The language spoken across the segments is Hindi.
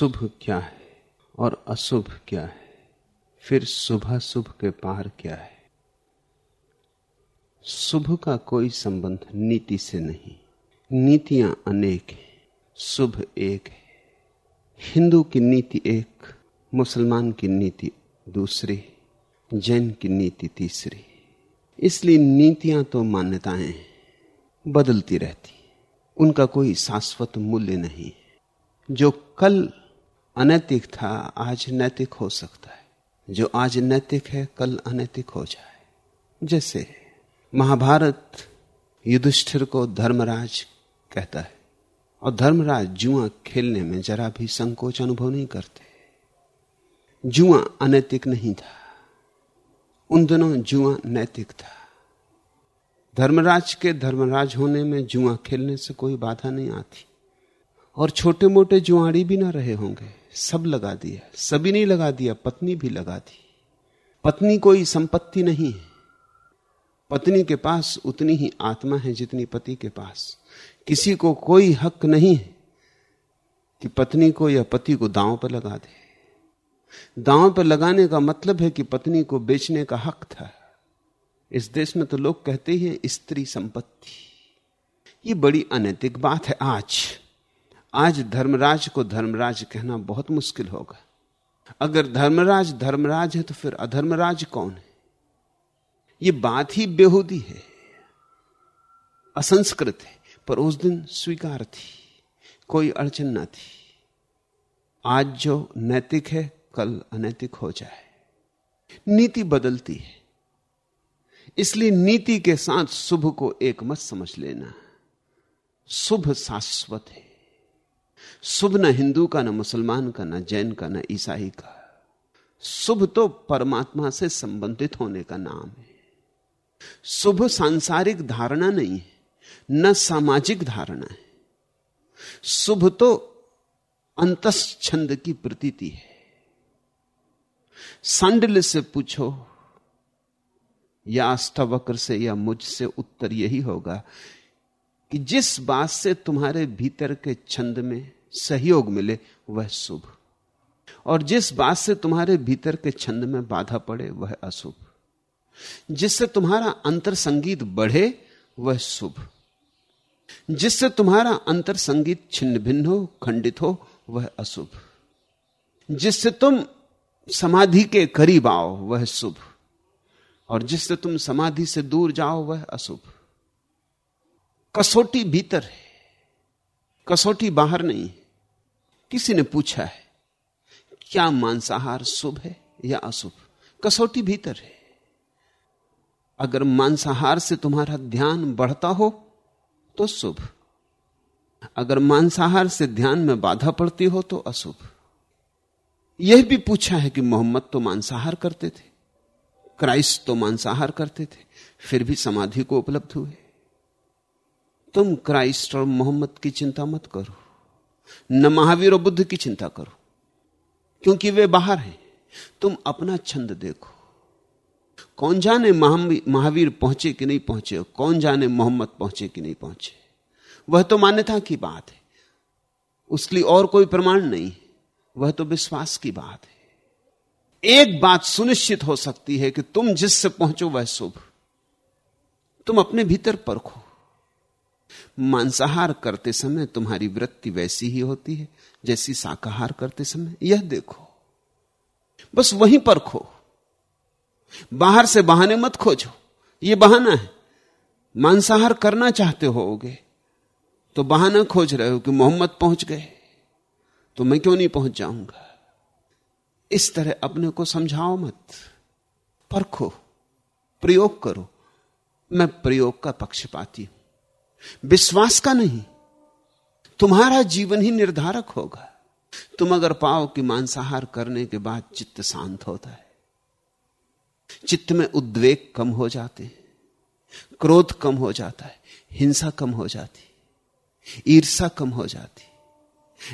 शुभ क्या है और अशुभ क्या है? फिर शुभ शुभ के पार क्या है? शुभ का कोई संबंध नीति से नहीं। नीतियाँ अनेक हैं, शुभ एक है। हिंदू की नीति एक, मुसलमान की नीति दूसरी, जैन की नीति तीसरी। इसलिए नीतियाँ तो मान्यताएँ बदलती रहती उनका कोई शाश्वत मूल्य नहीं जो कल अनैतिक था, आज नैतिक हो सकता है। जो आज नैतिक है, कल अनैतिक हो जाए। जैसे महाभारत युधिष्ठिर को धर्मराज कहता है, और धर्मराज जुआ खेलने में जरा भी संकोच अनुभव नहीं करते। जुआ अनैतिक नहीं था। उन दिनों जुआ नैतिक था। धर्मराज के धर्मराज होने में जुआ खेलने से कोई बाधा नहीं आती, और छोटे मोटे जुआड़ी भी ना रहे होंगे। सब लगा दिया। सभी नहीं लगा दिया, पत्नी भी लगा दी। पत्नी कोई संपत्ति नहीं है। पत्नी के पास उतनी ही आत्मा है जितनी पति के पास। किसी को कोई हक नहीं है कि पत्नी को या पति को दांव पर लगा दे। दांव पर लगाने का मतलब है कि पत्नी को बेचने का हक था। इस देश में तो लोग कहते हैं स्त्री संपत्ति। ये बड़ी अनैतिक बात है आज। आज धर्मराज को धर्मराज कहना बहुत मुश्किल होगा। अगर धर्मराज धर्मराज है तो फिर अधर्मराज कौन है? ये बात ही बेहूदी है। असंस्कृत है, पर उस दिन स्वीकार थी। कोई अड़चन ना थी। आज जो नैतिक है, कल अनैतिक हो जाए। नीति बदलती है। इसलिए नीति के साथ शुभ को एक मत समझ लेना। शुभ शाश्वत है। शुभ न हिंदू का, न मुसलमान का, न जैन का, न ईसाई का। शुभ तो परमात्मा से संबंधित होने का नाम है। शुभ सांसारिक धारणा नहीं है, न सामाजिक धारणा है। शुभ तो अंतस छंद की प्रतीति है। सांडल से पूछो, या अष्टावक्र से या मुझसे उत्तर यही होगा कि जिस बात से तुम्हारे भीतर के छंद में सहयोग मिले, वह शुभ। और जिस बात से तुम्हारे भीतर के छंद में बाधा पड़े, वह अशुभ। जिससे तुम्हारा अंतर संगीत बढ़े, वह शुभ। जिससे तुम्हारा अंतर संगीत छिन्न भिन्न हो, खंडित हो, वह अशुभ। जिससे तुम समाधि के करीब आओ, वह शुभ। और जिससे तुम समाधि से दूर जाओ, वह अशुभ। कसौटी भीतर है, कसौटी बाहर नहीं किसी ने पूछा है, क्या मांसाहार शुभ है या अशुभ? कसौटी भीतर है। अगर मांसाहार से तुम्हारा ध्यान बढ़ता हो तो शुभ। अगर मांसाहार से ध्यान में बाधा पड़ती हो तो अशुभ। यह भी पूछा है कि मोहम्मद तो मांसाहार करते थे, क्राइस्ट तो मांसाहार करते थे, फिर भी समाधि को उपलब्ध हुए। तुम क्राइस्ट और मोहम्मद की चिंता मत करो। न महावीर और बुद्ध की चिंता करो, क्योंकि वे बाहर हैं। तुम अपना छंद देखो। कौन जाने महावीर पहुँचे कि नहीं पहुँचे कौन जाने मोहम्मद पहुँचे कि नहीं पहुँचे। वह तो मान्यता की बात है। उसके लिए और कोई प्रमाण नहीं। वह तो विश्वास की बात है। एक बात सुनिश्चित हो सकती है कि तुम जिससे पहुंचो वह शुभ। तुम अपने भीतर परखो। मांसाहार करते समय तुम्हारी वृत्ति वैसी ही होती है, जैसी शाकाहार करते समय। यह देखो। बस वहीं परखो बाहर से बहाने मत खोजो। यह बहाना है। मांसाहार करना चाहते होगे तो बहाना खोज रहे हो कि मोहम्मद पहुँच गए। तो मैं क्यों नहीं पहुँच जाऊँगा? इस तरह अपने को समझाओ मत। परखो प्रयोग करो। मैं प्रयोग का पक्षपाती हूँ। विश्वास का नहीं। तुम्हारा जीवन ही निर्धारक होगा। तुम अगर पाओ कि मांसाहार करने के बाद चित्त शांत होता है, चित्त में उद्वेग कम हो जाते हैं, क्रोध कम हो जाता है, हिंसा कम हो जाती ईर्षा कम हो जाती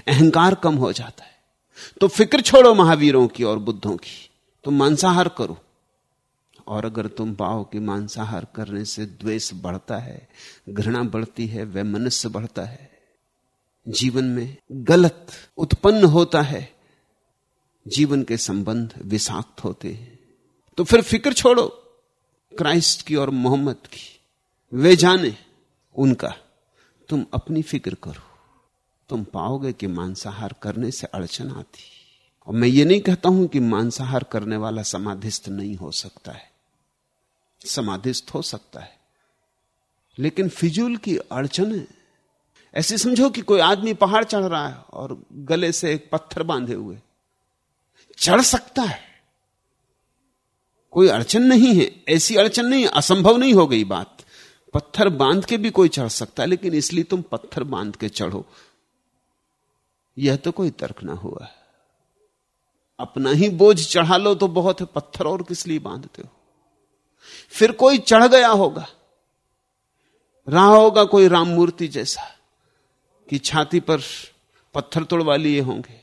अहंकार कम हो जाता है। तो फ़िक्र छोड़ो महावीरों की और बुद्धों की। तुम मांसाहार करो। और अगर तुम पाओ कि मांसाहार करने से द्वेष बढ़ता है, घृणा बढ़ती है वह मनुष्य बढ़ता है, जीवन में गलत उत्पन्न होता है, जीवन के संबंध विषाक्त होते हैं। तो फिर फ़िक्र छोड़ो, क्राइस्ट की और मोहम्मद की, वे जाने उनका, तुम अपनी फ़िक्र करो। तुम पाओगे कि मांसाहार करने से अड़चन आती। और मैं ये नहीं कहता हूँ कि मांसाहार करने वाला समाधिस्थ नहीं हो सकता है। समाधिस्थ हो सकता है। लेकिन फिजूल की अड़चन है। ऐसे समझो कि कोई आदमी पहाड़ चढ़ रहा है और गले से एक पत्थर बांधे हुए। चढ़ सकता है। कोई अड़चन नहीं है। ऐसी अड़चन नहीं, असंभव नहीं हो गई बात। पत्थर बाँध के भी कोई चढ़ सकता है, लेकिन इसलिए तुम पत्थर बाँध के चढ़ो। यह तो कोई तर्क ना हुआ। अपना ही बोझ चढ़ा लो तो बहुत है। पत्थर और किस लिए बांधते हो? फिर कोई चढ़ गया होगा। रहा होगा कोई राम मूर्ति जैसा कि छाती पर पत्थर तोड़वा लिए होंगे।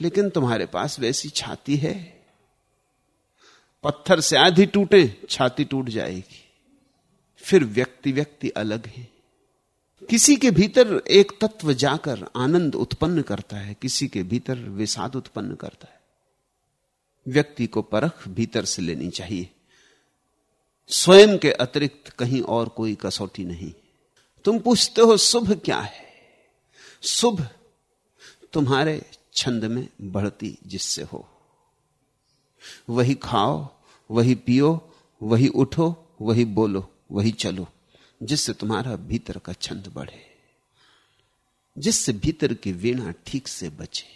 लेकिन तुम्हारे पास वैसी छाती है। पत्थर से आधी टूटे, छाती टूट जाएगी। फिर व्यक्ति व्यक्ति अलग है। किसी के भीतर एक तत्व जाकर आनंद उत्पन्न करता है, किसी के भीतर विषाद उत्पन्न करता है। व्यक्ति को परख भीतर से लेनी चाहिए। स्वयं के अतिरिक्त कहीं और कोई कसौटी नहीं। तुम पूछते हो, शुभ क्या है? शुभ तुम्हारे छंद में बढ़ती जिससे हो। वही खाओ, वही पियो, वही उठो, वही बोलो, वही चलो, जिससे तुम्हारा भीतर का छंद बढ़े, जिससे भीतर की वीणा ठीक से बचे,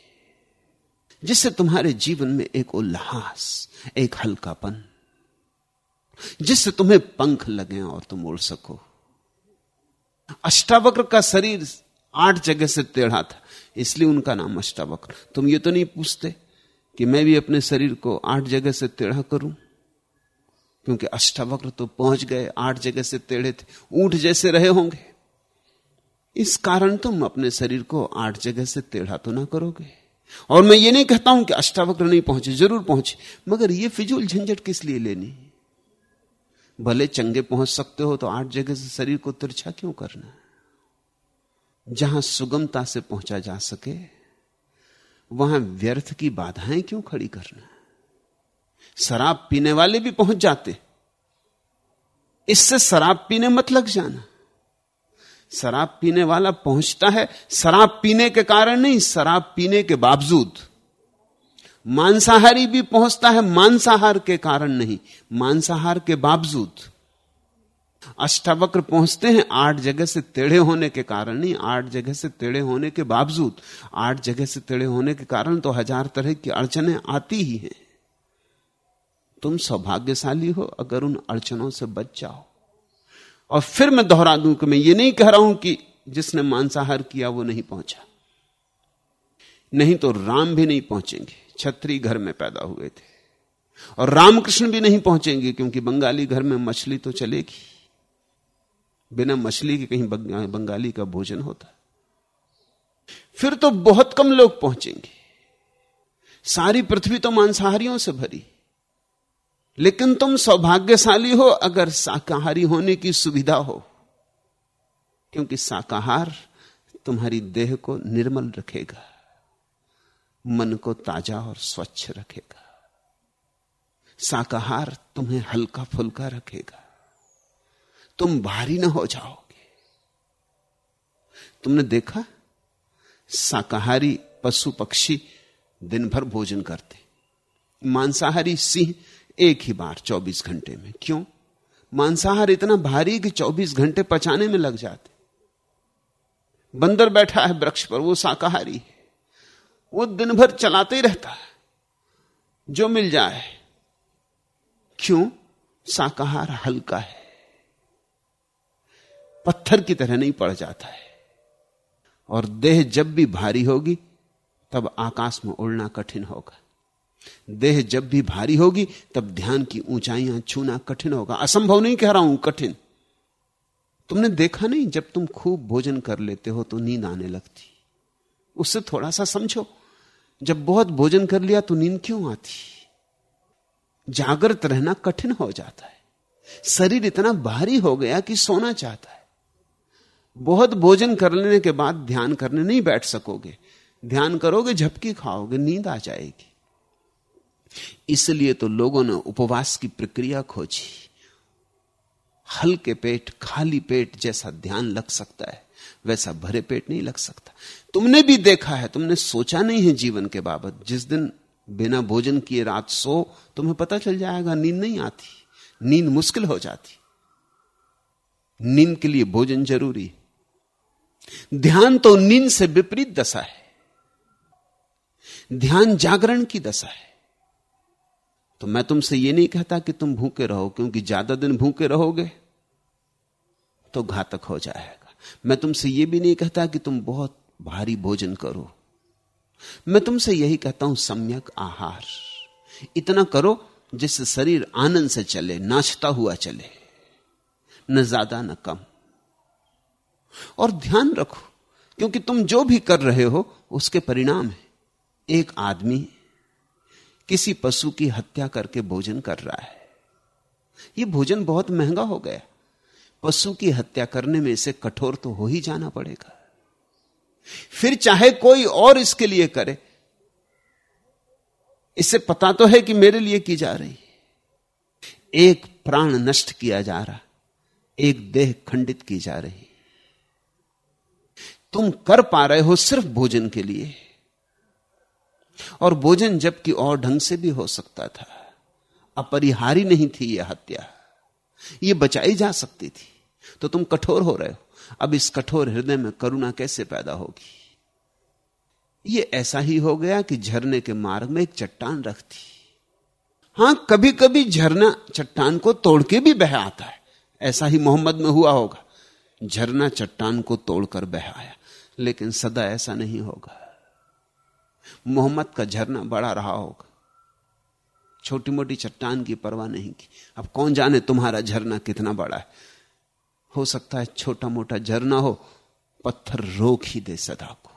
जिससे तुम्हारे जीवन में एक उल्लास, एक हल्कापन जिससे तुम्हें पंख लगे और तुम उड़ सको। अष्टावक्र का शरीर आठ जगह से टेढ़ा था, इसलिए उनका नाम अष्टावक्र। तुम ये तो नहीं पूछते कि मैं भी अपने शरीर को आठ जगह से टेढ़ा करूँ? क्योंकि अष्टावक्र तो पहुँच गए, आठ जगह से टेढ़े थे, ऊँट जैसे रहे होंगे। इस कारण तुम अपने शरीर को आठ जगह से टेढ़ा तो ना करोगे। और मैं ये नहीं कहता हूँ कि अष्टावक्र नहीं पहुँचे, ज़रूर पहुँचे, मगर ये फिजूल झंझट किस लिए लेनी? भले चंगे पहुँच सकते हो तो आठ जगह से शरीर को तिरछा क्यों करना जहाँ सुगमता से पहुँचा जा सके, वहाँ व्यर्थ की बाधाएँ क्यों खड़ी करना शराब पीने वाले भी पहुँच जाते। इससे शराब पीने मत लग जाना। शराब पीने वाला पहुँचता है, शराब पीने के कारण नहीं, शराब पीने के बावजूद। मांसाहारी भी पहुँचता है, मांसाहार के कारण नहीं, मांसाहार के बावजूद। अष्टावक्र पहुँचते हैं, आठ जगह से टेढ़े होने के कारण नहीं, आठ जगह से टेढ़े होने के बावजूद। आठ जगह से टेढ़े होने के कारण तो हज़ार तरह की अड़चने आती ही हैं। तुम सौभाग्यशाली हो अगर उन अड़चनों से बच जाओ। और फिर मैं दोहरा दूँ कि मैं ये नहीं कह रहा हूँ कि जिसने मांसाहार किया वो नहीं पहुँचा। नहीं तो राम भी नहीं पहुँचेंगे। छत्री घर में पैदा हुए थे। और रामकृष्ण भी नहीं पहुँचेंगे क्योंकि बंगाली घर में मछली तो चलेगी। बिना मछली के कहीं बंगाली का भोजन होता। फिर तो बहुत कम लोग पहुँचेंगे। सारी पृथ्वी तो मांसाहारियों से भरी। लेकिन तुम सौभाग्यशाली हो अगर शाकाहारी होने की सुविधा हो। क्योंकि शाकाहार तुम्हारी देह को निर्मल रखेगा। मन को ताज़ा और स्वच्छ रखेगा। शाकाहार तुम्हें हल्का फुल्का रखेगा। तुम भारी ना हो जाओगे। तुमने देखा? शाकाहारी पशु पक्षी दिन भर भोजन करते। मांसाहारी सिंह एक ही बार 24 घंटे में। क्यों? मांसाहार इतना भारी कि 24 घंटे पचाने में लग जाते। बंदर बैठा है वृक्ष पर, वो शाकाहारी है। वो दिन भर चलाते ही रहता है। जो मिल जाए। क्यों? शाकाहार हल्का है। पत्थर की तरह नहीं पड़ जाता है। और देह जब भी भारी होगी, तब आकाश में उड़ना कठिन होगा। देह जब भी भारी होगी, तब ध्यान की ऊंचाइयाँ छूना कठिन होगा। असंभव नहीं कह रहा हूँ, कठिन। तुमने देखा नहीं, जब तुम खूब भोजन कर लेते हो तो नींद आने लगती। उससे थोड़ा सा समझो। जब बहुत भोजन कर लिया तो नींद क्यों आती? जागृत रहना कठिन हो जाता है। शरीर इतना भारी हो गया कि सोना चाहता है। बहुत भोजन कर लेने के बाद ध्यान करने नहीं बैठ सकोगे। ध्यान करोगे, झपकी खाओगे, नींद आ जाएगी। इसलिए तो लोगों ने उपवास की प्रक्रिया खोजी। हल्के पेट, खाली पेट जैसा ध्यान लग सकता है, वैसा भरे पेट नहीं लग सकता। तुमने भी देखा है, तुमने सोचा नहीं है जीवन के बाबत। जिस दिन बिना भोजन किए रात सो, तुम्हें पता चल जाएगा, नींद नहीं आती, नींद मुश्किल हो जाती। नींद के लिए भोजन ज़रूरी ध्यान तो नींद से विपरीत दशा है। ध्यान जागरण की दशा है। तो मैं तुमसे यह नहीं कहता कि तुम भूखे रहो, क्योंकि ज़्यादा दिन भूखे रहोगे तो घातक हो जाएगा। मैं तुमसे यह भी नहीं कहता कि तुम बहुत भारी भोजन करो। मैं तुमसे यही कहता हूँ, सम्यक आहार। इतना करो जिससे शरीर आनंद से चले, नाचता हुआ चले, न ज़्यादा न कम। और ध्यान रखो, क्योंकि तुम जो भी कर रहे हो, उसके परिणाम है। एक आदमी किसी पशु की हत्या करके भोजन कर रहा है। यह भोजन बहुत महँगा हो गया। पशु की हत्या करने में इसे कठोर तो हो ही जाना पड़ेगा। फिर चाहे कोई और इसके लिए करे। इससे पता तो है कि मेरे लिए की जा रही एक प्राण नष्ट किया जा रहा, एक देह खंडित की जा रही तुम कर पा रहे हो सिर्फ़ भोजन के लिए। और भोजन जबकि और ढंग से भी हो सकता था। अपरिहारी नहीं थी यह हत्या। यह बचाई जा सकती थी। तो तुम कठोर हो रहे हो। अब इस कठोर हृदय में करुणा कैसे पैदा होगी? ये ऐसा ही हो गया कि झरने के मार्ग में एक चट्टान रखती। हाँ कभी कभी झरना चट्टान को तोड़ के भी बह आता है। ऐसा ही मोहम्मद में हुआ होगा। झरना चट्टान को तोड़कर बह आया, लेकिन सदा ऐसा नहीं होगा। मोहम्मद का झरना बड़ा रहा होगा। छोटी मोटी चट्टान की परवाह नहीं की। अब कौन जाने तुम्हारा झरना कितना बड़ा है? हो सकता है छोटा मोटा झरना हो, पत्थर रोक ही दे सदा को।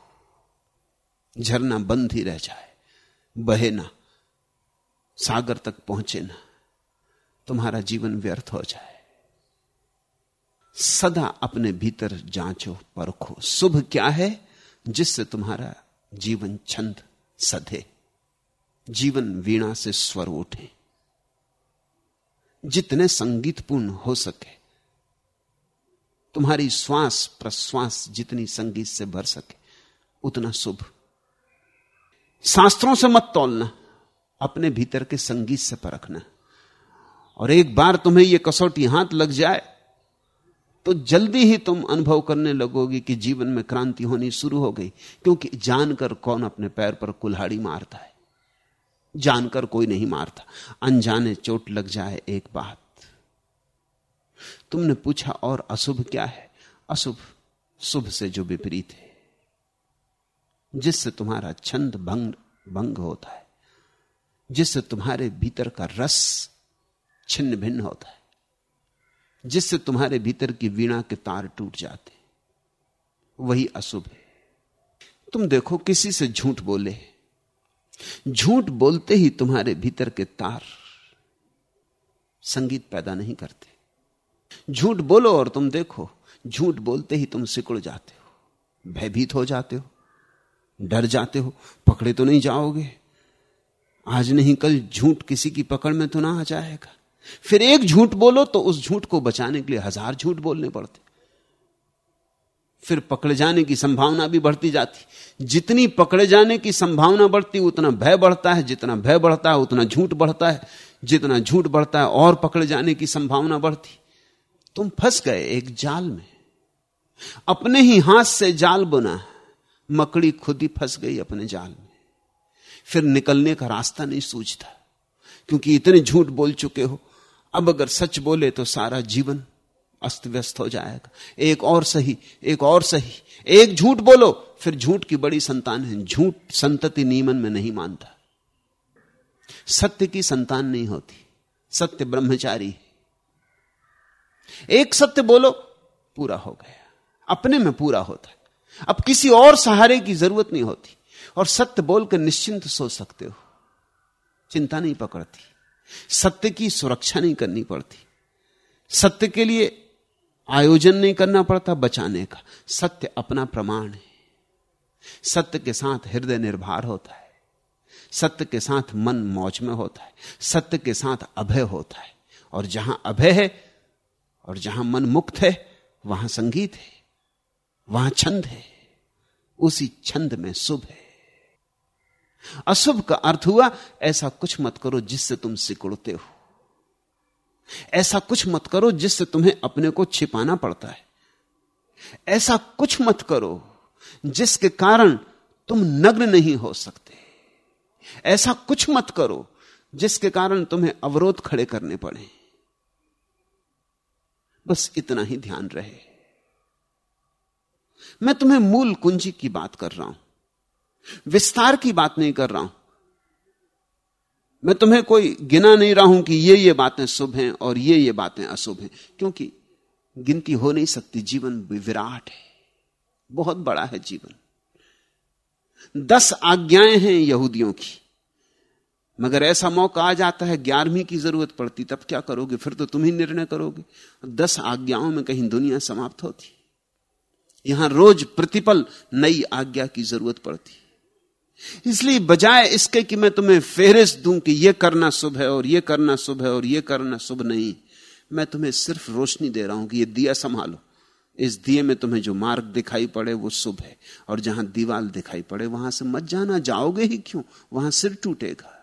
झरना बंद ही रह जाए, बहे ना, सागर तक पहुँचे ना, तुम्हारा जीवन व्यर्थ हो जाए। सदा अपने भीतर जांचो, परखो, शुभ क्या है जिससे तुम्हारा जीवन छंद सधे, जीवन वीणा से स्वर उठे। जितने संगीतपूर्ण हो सके तुम्हारी श्वास प्रश्वास जितनी संगीत से भर सके, उतना शुभ। शास्त्रों से मत तोलना, अपने भीतर के संगीत से परखना। और एक बार तुम्हें यह कसौटी हाथ लग जाए तो जल्दी ही तुम अनुभव करने लगोगे कि जीवन में क्रांति होनी शुरू हो गई, क्योंकि जानकर कौन अपने पैर पर कुल्हाड़ी मारता है? जानकर कोई नहीं मारता। अनजाने चोट लग जाए एक बात। तुमने पूछा और अशुभ क्या है? अशुभ, शुभ से जो विपरीत है, जिससे तुम्हारा छंद भंग भंग होता है, जिससे तुम्हारे भीतर का रस छिन्न भिन्न होता है, जिससे तुम्हारे भीतर की वीणा के तार टूट जाते वही अशुभ है। तुम देखो किसी से झूठ बोले झूठ बोलते ही तुम्हारे भीतर के तार संगीत पैदा नहीं करते। झूठ बोलो और तुम देखो, झूठ बोलते ही तुम सिकुड़ जाते हो, भयभीत हो जाते हो, डर जाते हो, पकड़े तो नहीं जाओगे। आज नहीं, कल झूठ किसी की पकड़ में तो ना आ जाएगा। फिर एक झूठ बोलो तो उस झूठ को बचाने के लिए हज़ार झूठ बोलने पड़ते। फिर पकड़े जाने की संभावना भी बढ़ती जाती। जितनी पकड़े जाने की संभावना बढ़ती, उतना भय बढ़ता है। जितना भय बढ़ता है, उतना झूठ बढ़ता है। जितना झूठ बढ़ता है, और पकड़े जाने की संभावना बढ़ती। तुम फंस गए एक जाल में। अपने ही हाथ से जाल बुना मकड़ी खुद ही फंस गई अपने जाल में। फिर निकलने का रास्ता नहीं सूझता, क्योंकि इतने झूठ बोल चुके हो। अब अगर सच बोले तो सारा जीवन अस्त व्यस्त हो जाएगा। एक और सही, एक और सही। एक झूठ बोलो, फिर झूठ की बड़ी संतान है। झूठ संतति नियमन में नहीं मानता। सत्य की संतान नहीं होती। सत्य ब्रह्मचारी एक सत्य बोलो, पूरा हो गया। अपने में पूरा होता है। अब किसी और सहारे की ज़रूरत नहीं होती। और सत्य बोलकर निश्चिंत सो सकते हो। चिंता नहीं पकड़ती। सत्य की सुरक्षा नहीं करनी पड़ती। सत्य के लिए आयोजन नहीं करना पड़ता बचाने का। सत्य अपना प्रमाण है। सत्य के साथ हृदय निर्भर होता है। सत्य के साथ मन मौज में होता है। सत्य के साथ अभय होता है। और जहाँ अभय है और जहाँ मन मुक्त है, वहाँ संगीत है, वहाँ छंद है, उसी छंद में शुभ है। अशुभ का अर्थ हुआ, ऐसा कुछ मत करो जिससे तुम सिकुड़ते हो। ऐसा कुछ मत करो जिससे तुम्हें अपने को छिपाना पड़ता है। ऐसा कुछ मत करो जिसके कारण तुम नग्न नहीं हो सकते। ऐसा कुछ मत करो जिसके कारण तुम्हें अवरोध खड़े करने पड़े। बस इतना ही ध्यान रहे। मैं तुम्हें मूल कुंजी की बात कर रहा हूँ। विस्तार की बात नहीं कर रहा हूँ। मैं तुम्हें कोई गिना नहीं रहा हूँ कि ये ये बातें शुभ हैं और ये ये बातें अशुभ हैं, क्योंकि गिनती हो नहीं सकती, जीवन विराट है। बहुत बड़ा है जीवन। दस आज्ञाएँ हैं यहूदियों की। मगर ऐसा मौका आ जाता है, ग्यारहवीं की ज़रूरत पड़ती, तब क्या करोगे? फिर तो तुम ही निर्णय करोगे। दस आज्ञाओं में कहीं दुनिया समाप्त होती। यहाँ रोज प्रतिपल नई आज्ञा की ज़रूरत पड़ती। इसलिए बजाय इसके कि मैं तुम्हें फेरिस्त दूँ कि यह करना शुभ है और यह करना शुभ है और यह करना शुभ नहीं, मैं तुम्हें सिर्फ़ रोशनी दे रहा हूँ कि यह दिया संभालो। इस दिए में तुम्हें जो मार्ग दिखाई पड़े वो शुभ है, और जहाँ दीवाल दिखाई पड़े, वहाँ से मत जाना। जाओगे ही क्यों? वहाँ सिर टूटेगा।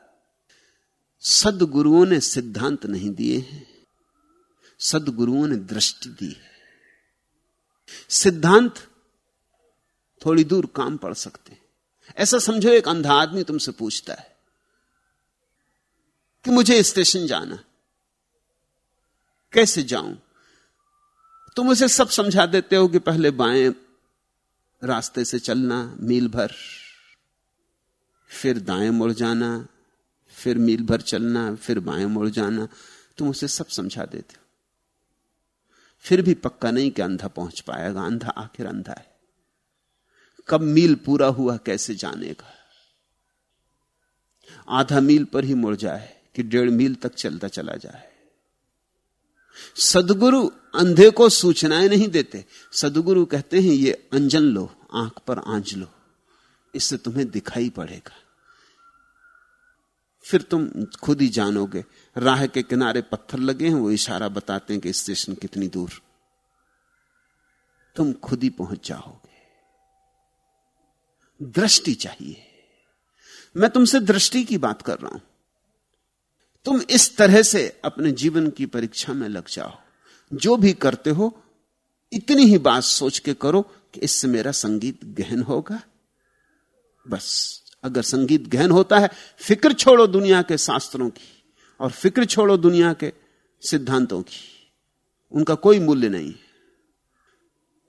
सदगुरुओं ने सिद्धांत नहीं दिए हैं। सदगुरुओं ने दृष्टि दी है। सिद्धांत थोड़ी दूर काम पड़ सकते हैं। ऐसा समझो, एक अंधा आदमी तुमसे पूछता है कि मुझे स्टेशन जाना कैसे जाऊँ? तुम उसे सब समझा देते हो कि पहले बाएँ रास्ते से चलना, मील भर, फिर दाएँ मुड़ जाना फिर मील भर चलना, फिर बाएँ मुड़ जाना, तुम उसे सब समझा देते हो। फिर भी पक्का नहीं कि अंधा पहुँच पाएगा, अंधा आखिर अंधा है। कब मील पूरा हुआ, कैसे जानेगा? आधा मील पर ही मुड़ जाए कि डेढ़ मील तक चलता चला जाए। सदगुरु अंधे को सूचनाएँ नहीं देते। सदगुरु कहते हैं, ये अंजन लो, आँख पर आँच लो, इससे तुम्हें दिखाई पड़ेगा। फिर तुम खुद ही जानोगे। राह के किनारे पत्थर लगे हैं, वो इशारा बताते हैं कि स्टेशन कितनी दूर। तुम खुद ही पहुँच जाओगे। दृष्टि चाहिए। मैं तुमसे दृष्टि की बात कर रहा हूँ। तुम इस तरह से अपने जीवन की परीक्षा में लग जाओ। जो भी करते हो, इतनी ही बात सोच के करो कि इससे मेरा संगीत गहन होगा। बस। अगर संगीत गहन होता है, फ़िक्र छोड़ो दुनिया के शास्त्रों की, और फ़िक्र छोड़ो दुनिया के सिद्धांतों की। उनका कोई मूल्य नहीं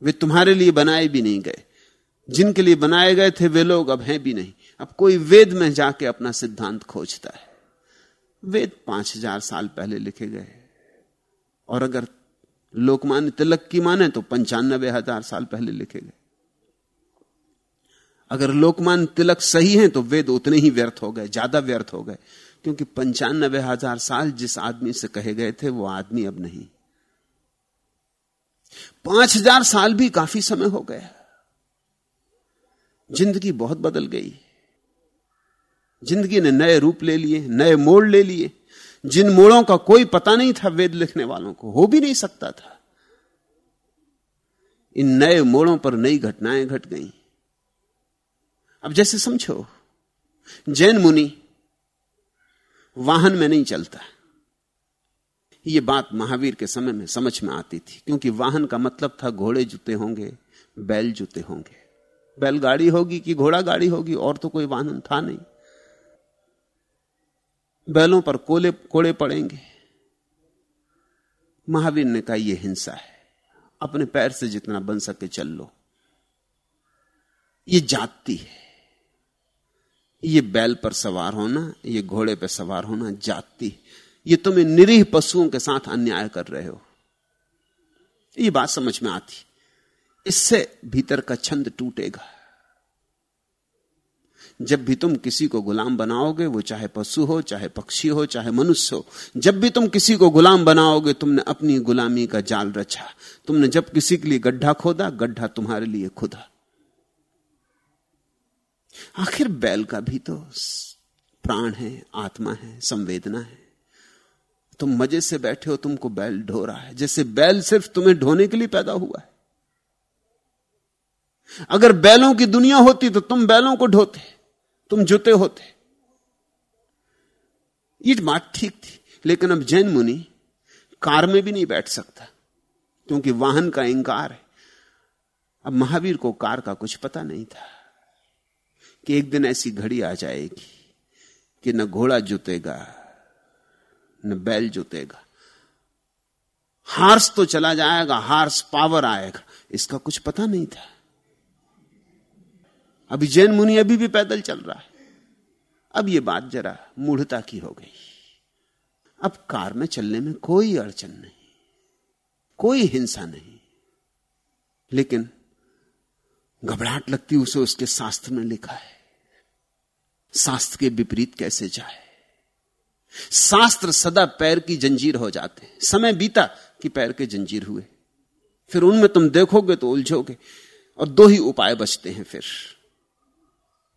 वे तुम्हारे लिए बनाए भी नहीं गए। जिनके लिए बनाए गए थे, वे लोग अब हैं भी नहीं। अब कोई वेद में जाके अपना सिद्धांत खोजता है। वेद पाँच हज़ार साल पहले लिखे गए। और अगर लोकमान्य तिलक की माने तो पंचानबे हज़ार साल पहले लिखे गए। अगर लोकमान तिलक सही है तो वेद उतने ही व्यर्थ हो गए, ज़्यादा व्यर्थ हो गए। क्योंकि पंचानबे हज़ार साल जिस आदमी से कहे गए थे, वो आदमी अब नहीं। पाँच हज़ार साल भी काफ़ी समय हो गया। ज़िंदगी बहुत बदल गई। ज़िंदगी ने नए रूप ले लिए, नए मोड़ ले लिए। जिन मोड़ों का कोई पता नहीं था वेद लिखने वालों को, हो भी नहीं सकता था। इन नए मोड़ों पर नई घटनाएँ घट गईं। अब जैसे समझो, जैन मुनि वाहन में नहीं चलता। यह बात महावीर के समय में समझ में आती थी, क्योंकि वाहन का मतलब था घोड़े जूते होंगे, बैल जूते होंगे। बैलगाड़ी होगी कि घोड़ा गाड़ी होगी, और तो कोई वाहन था नहीं। बैलों पर कोले, कोड़े पड़ेंगे। महावीर ने कहा यह हिंसा है। अपने पैर से जितना बन सके चल लो। ये जाति है। ये बैल पर सवार होना, ये घोड़े पर सवार होना जाति ये तुम्हें निरीह पशुओं के साथ अन्याय कर रहे हो। ये बात समझ में आती। इससे भीतर का छंद टूटेगा। जब भी तुम किसी को गुलाम बनाओगे, वो चाहे पशु हो, चाहे पक्षी हो, चाहे मनुष्य हो, जब भी तुम किसी को गुलाम बनाओगे, तुमने अपनी गुलामी का जाल रचा। तुमने जब किसी के लिए गड्ढा खोदा, गड्ढा तुम्हारे लिए खुदा। आखिर बैल का भी तो प्राण है, आत्मा है, संवेदना है। तुम मज़े से बैठे हो, तुमको बैल ढो रहा है। जैसे बैल सिर्फ़ तुम्हें ढोने के लिए पैदा हुआ है। अगर बैलों की दुनिया होती तो तुम बैलों को ढोते, तुम जुते होते। ये बात ठीक थी, लेकिन अब जैन मुनि कार में भी नहीं बैठ सकता, क्योंकि वाहन का इंकार है। अब महावीर को कार का कुछ पता नहीं था। कि एक दिन ऐसी घड़ी आ जाएगी कि न घोड़ा जुतेगा, न बैल जुतेगा। हार्स तो चला जाएगा, हार्स पावर आएगा। इसका कुछ पता नहीं था। अभी जैन मुनि अभी भी पैदल चल रहा है। अब यह बात जरा मूढ़ता की हो गई। अब कार में चलने में कोई अड़चन नहीं, कोई हिंसा नहीं। लेकिन घबराहट लगती उसे उसके शास्त्र में लिखा है। शास्त्र के विपरीत कैसे जाए? शास्त्र सदा पैर की जंजीर हो जाते हैं। समय बीता कि पैर के जंजीर हुए। फिर उनमें तुम देखोगे तो उलझोगे और दो ही उपाय बचते हैं फिर।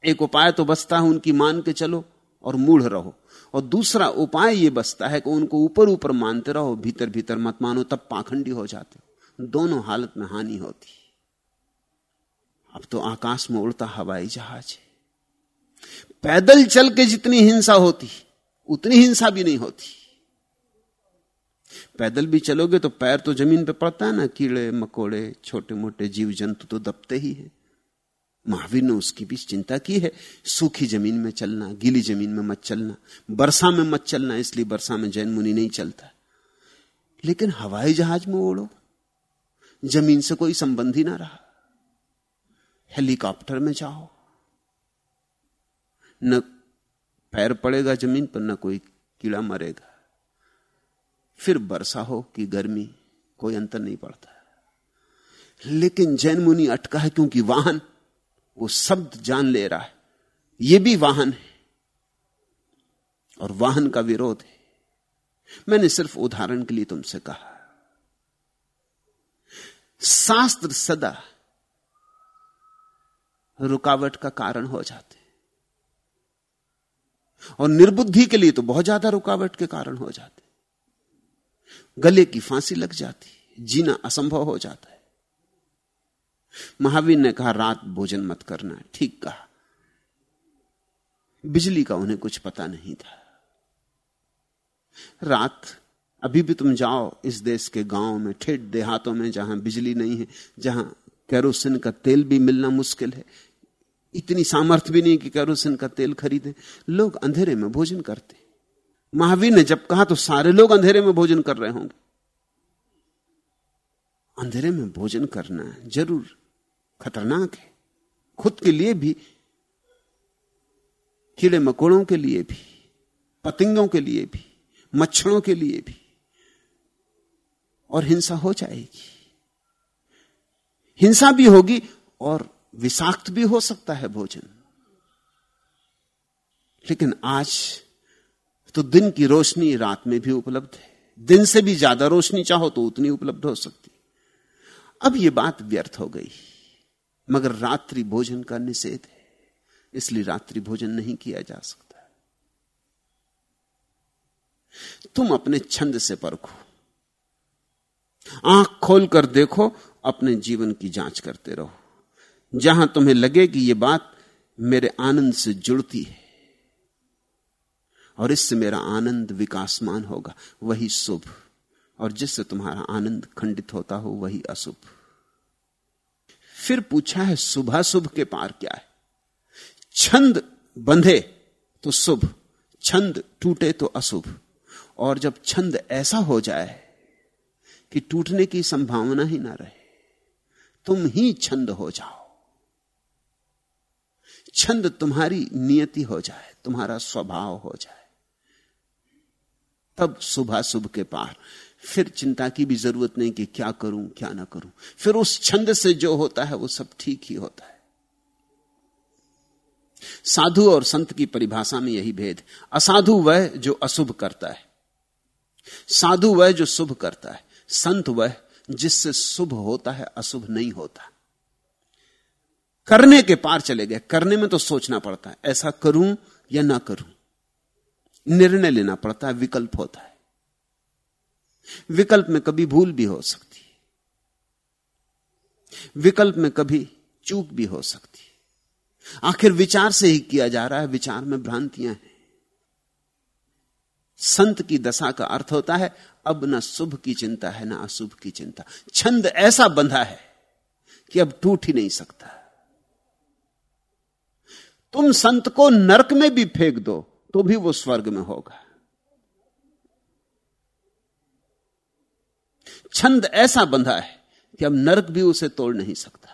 एक उपाय तो बचता है उनकी मान के चलो और मूढ़ रहो। और दूसरा उपाय यह बचता है कि उनको ऊपर ऊपर मानते रहो, भीतर भीतर मत मानो, तब पाखंडी हो जाते हो। दोनों हालत में हानि होती। अब तो आकाश में उड़ता हवाई जहाज़ है। पैदल चल के जितनी हिंसा होती, उतनी हिंसा भी नहीं होती। पैदल भी चलोगे तो पैर तो ज़मीन पे पड़ता है ना, कीड़े, मकोड़े छोटे मोटे जीव जंतु तो दबते ही है। महावीर ने उसकी भी चिंता की है, सूखी ज़मीन में चलना, गीली ज़मीन में मत चलना, बरसा में मत चलना, इसलिए बरसा में जैन मुनि नहीं चलता। लेकिन हवाई जहाज़ में ओढ़ो, ज़मीन से कोई संबंध ही ना रहा। हेलीकॉप्टर में जाओ न पैर पड़ेगा ज़मीन पर, न कोई कीड़ा मरेगा। फिर वर्षा हो कि गर्मी, कोई अंतर नहीं पड़ता। लेकिन जैन मुनि अटका है क्योंकि वाहन, वो शब्द जान ले रहा है। ये भी वाहन है। और वाहन का विरोध है। मैंने सिर्फ़ उदाहरण के लिए तुमसे कहा। शास्त्र सदा रुकावट का कारण हो जाते और निर्बुद्धि के लिए तो बहुत ज़्यादा रुकावट के कारण हो जाते गले की फांसी लग जाती जीना असंभव हो जाता है। महावीर ने कहा, रात भोजन मत करना। ठीक कहा। बिजली का उन्हें कुछ पता नहीं था। रात, अभी भी तुम जाओ इस देश के गाँव में, ठेठ देहातों में जहाँ बिजली नहीं है, जहाँ कैरोसिन का तेल भी मिलना मुश्किल है इतनी सामर्थ्य भी नहीं कि कैरोसिन का तेल खरीदे। लोग अंधेरे में भोजन करते। महावीर ने जब कहा तो सारे लोग अंधेरे में भोजन कर रहे होंगे। अंधेरे में भोजन करना ज़रूर खतरनाक है। खुद के लिए भी, कीड़े मकोड़ों के लिए भी, पतंगों के लिए भी, मच्छरों के लिए भी। और हिंसा हो जाएगी। हिंसा भी होगी और विषाक्त भी हो सकता है भोजन। लेकिन आज तो दिन की रोशनी रात में भी उपलब्ध है। दिन से भी ज़्यादा रोशनी चाहो तो उतनी उपलब्ध हो सकती। अब यह बात व्यर्थ हो गई, मगर रात्रि भोजन का निषेध है। इसलिए रात्रि भोजन नहीं किया जा सकता। तुम अपने छंद से परखो। आँख खोलकर देखो, अपने जीवन की जाँच करते रहो। जहाँ तुम्हें लगे कि यह बात मेरे आनंद से जुड़ती है, और इससे मेरा आनंद विकासमान होगा, वही शुभ। और जिससे तुम्हारा आनंद खंडित होता हो, वही अशुभ। फिर पूछा है, शुभाशुभ के पार क्या है? छंद बंधे तो शुभ, छंद टूटे तो अशुभ। और जब छंद ऐसा हो जाए कि टूटने की संभावना ही ना रहे, तुम ही छंद हो जाओ। छंद तुम्हारी नियति हो जाए, तुम्हारा स्वभाव हो जाए। तब सुबह शुभ के पार, फिर चिंता की भी ज़रूरत नहीं कि क्या करूँ, क्या ना करूँ। फिर उस छंद से जो होता है, वो सब ठीक ही होता है। साधु और संत की परिभाषा में यही भेद। असाधु वह जो अशुभ करता है। साधु वह जो शुभ करता है। संत वह जिससे शुभ होता है, अशुभ नहीं होता। करने के पार चले गए। करने में तो सोचना पड़ता है, ऐसा करूँ या ना करूँ। निर्णय लेना पड़ता है, विकल्प होता है। विकल्प में कभी भूल भी हो सकती है। विकल्प में कभी चूक भी हो सकती है। आखिर विचार से ही किया जा रहा है, विचार में भ्रांतियाँ हैं। संत की दशा का अर्थ होता है, अब ना शुभ की चिंता है, ना अशुभ की चिंता। छंद ऐसा बंधा है कि अब टूट ही नहीं सकता। तुम संत को नरक में भी फेंक दो तो भी वो स्वर्ग में होगा। छंद ऐसा बंधा है कि अब नरक भी उसे तोड़ नहीं सकता।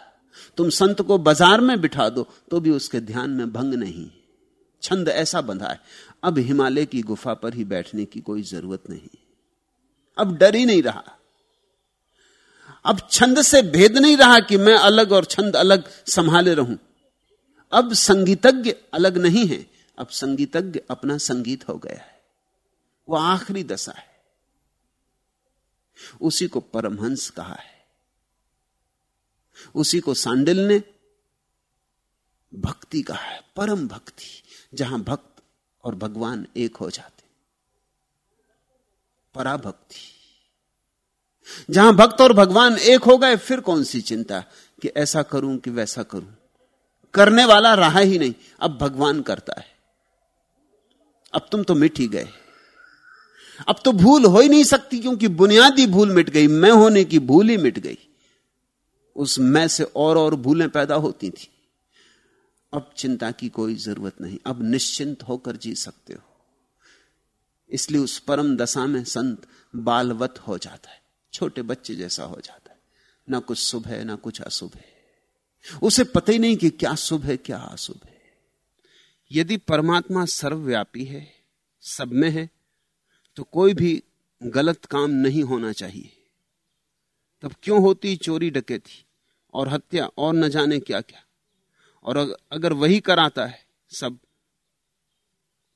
तुम संत को बाज़ार में बिठा दो तो भी उसके ध्यान में भंग नहीं। छंद ऐसा बंधा है, अब हिमालय की गुफा पर ही बैठने की कोई ज़रूरत नहीं। अब डर ही नहीं रहा। अब छंद से भेद नहीं रहा कि मैं अलग और छंद अलग संभाले रहूँ। अब संगीतज्ञ अलग नहीं है। अब संगीतज्ञ अपना संगीत हो गया है। वह आखिरी दशा है। उसी को परमहंस कहा है। उसी को सांडिल ने भक्ति कहा है। परम भक्ति, जहाँ भक्त और भगवान एक हो जाते। पराभक्ति। जहाँ भक्त और भगवान एक हो गए, फिर कौन सी चिंता कि ऐसा करूँ कि वैसा करूँ? करने वाला रहा ही नहीं। अब भगवान करता है। अब तुम तो मिट ही गए। अब तो भूल हो ही नहीं सकती क्योंकि बुनियादी भूल मिट गई। मैं होने की भूल ही मिट गई। उस मैं से और और भूलें पैदा होती थी। अब चिंता की कोई ज़रूरत नहीं। अब निश्चिंत होकर जी सकते हो। इसलिए उस परम दशा में संत बालवत हो जाता है। छोटे बच्चे जैसा हो जाता है। ना कुछ शुभ है, ना कुछ अशुभ है। उसे पता ही नहीं कि क्या शुभ है, क्या अशुभ है। यदि परमात्मा सर्वव्यापी है, सब में है तो कोई भी गलत काम नहीं होना चाहिए। तब क्यों होती चोरी डकैती और हत्या और न जाने क्या क्या और अगर वही कराता है सब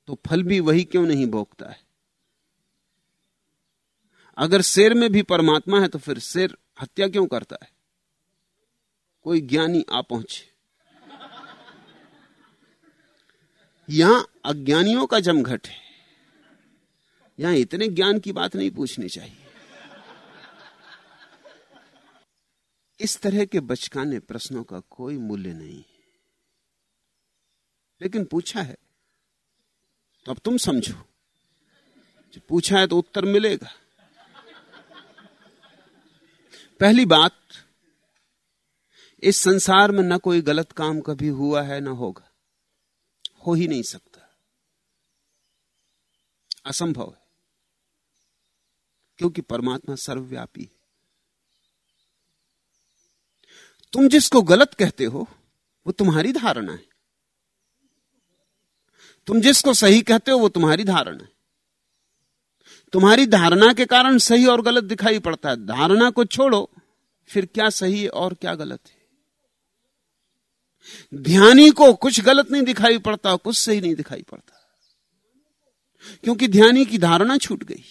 तो फल भी वही क्यों नहीं भोगता है? अगर शेर में भी परमात्मा है तो फिर शेर हत्या क्यों करता है? कोई ज्ञानी आ पहुँचे। यहाँ अज्ञानियों का जमघट है। यहाँ इतने ज्ञान की बात नहीं पूछनी चाहिए। इस तरह के बचकाने प्रश्नों का कोई मूल्य नहीं। लेकिन पूछा है तो अब तुम समझो। जो पूछा है तो उत्तर मिलेगा। पहली बात इस संसार में न कोई गलत काम कभी हुआ है, ना होगा। हो ही नहीं सकता। असंभव है। क्योंकि परमात्मा सर्वव्यापी है। तुम जिसको गलत कहते हो, वो तुम्हारी धारणा है। तुम जिसको सही कहते हो, वो तुम्हारी धारणा है। तुम्हारी धारणा के कारण सही और गलत दिखाई पड़ता है। धारणा को छोड़ो, फिर क्या सही है और क्या गलत है? ध्यानी को कुछ गलत नहीं दिखाई पड़ता, कुछ सही नहीं दिखाई पड़ता। क्योंकि ध्यानी की धारणा छूट गई।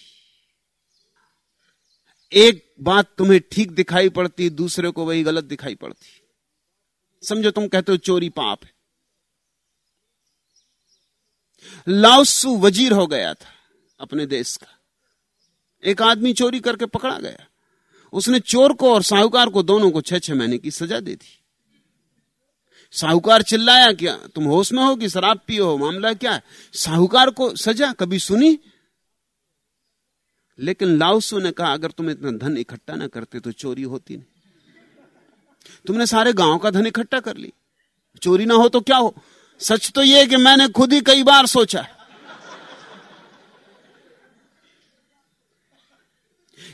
एक बात तुम्हें ठीक दिखाई पड़ती, दूसरे को वही गलत दिखाई पड़ती। समझो तुम कहते हो चोरी पाप है। लाउसु वज़ीर हो गया था अपने देश का। एक आदमी चोरी करके पकड़ा गया। उसने चोर को और साहूकार को दोनों को छह छह महीने की सजा दे दी। साहूकार चिल्लाया क्या? तुम होश में हो कि शराब पियो हो? मामला क्या है? साहूकार को सजा कभी सुनी? लेकिन लाउसू ने कहा, अगर तुम इतना धन इकट्ठा ना करते तो चोरी होती नहीं। तुमने सारे गाँव का धन इकट्ठा कर ली चोरी ना हो तो क्या हो? सच तो यह कि मैंने खुद ही कई बार सोचा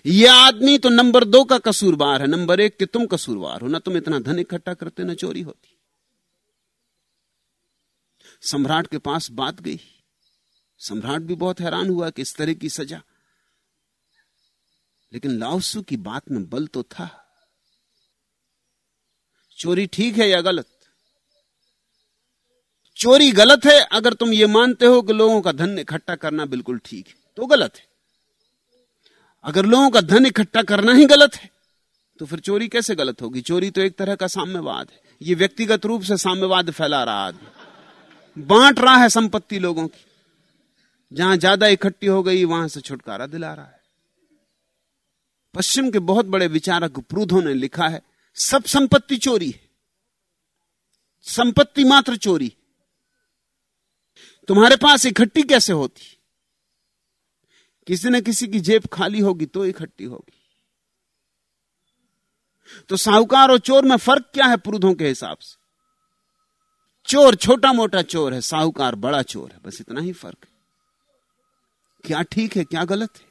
यह आदमी तो नंबर दो का कसूरवार है। नंबर एक कि तुम कसूरवार हो। ना तुम इतना धन इकट्ठा करते, ना चोरी होती। सम्राट के पास बात गई। सम्राट भी बहुत हैरान हुआ कि इस तरह की सजा। लेकिन लाउसू की बात में बल तो था। चोरी ठीक है या गलत? चोरी गलत है, अगर तुम ये मानते हो कि लोगों का धन इकट्ठा करना बिल्कुल ठीक है तो गलत है। अगर लोगों का धन इकट्ठा करना ही गलत है तो फिर चोरी कैसे गलत होगी? चोरी तो एक तरह का साम्यवाद है। ये व्यक्तिगत रूप से साम्यवाद फैला रहा आदमी। बांट रहा है संपत्ति लोगों की। जहाँ ज़्यादा इकट्ठी हो गई, वहाँ से छुटकारा दिला रहा है। पश्चिम के बहुत बड़े विचारक प्रूधों ने लिखा है, सब संपत्ति चोरी है। संपत्ति मात्र चोरी तुम्हारे पास इकट्ठी कैसे होती? किसी न किसी की जेब खाली होगी तो इकट्ठी होगी। तो साहूकार और चोर में फ़र्क क्या है पुरुधों के हिसाब से? चोर छोटा मोटा चोर है, साहूकार, बड़ा चोर है, बस इतना ही फ़र्क है। क्या ठीक है, क्या गलत है?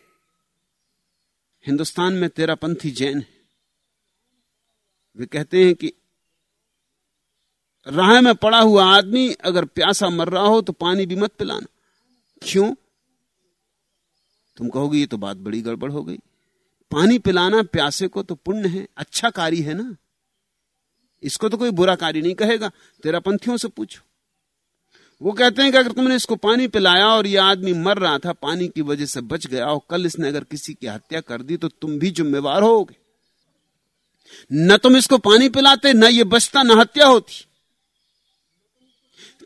हिंदुस्तान में तेरा पंथी जैन है। वे कहते हैं कि राह में पड़ा हुआ आदमी अगर प्यासा मर रहा हो तो पानी भी मत पिलाना। क्यों? तुम कहोगे ये तो बात बड़ी गड़बड़ हो गई। पानी पिलाना प्यासे को तो पुण्य है अच्छा कार्य है ना? इसको तो कोई बुरा कार्य नहीं कहेगा, तेरा पंथियों से पूछो। वो कहते हैं कि अगर तुमने इसको पानी पिलाया और ये आदमी मर रहा था, पानी की वजह से बच गया और कल इसने अगर किसी की हत्या कर दी तो तुम भी जिम्मेवार होगे। न तुम इसको पानी पिलाते, न ये बचता, न हत्या होती।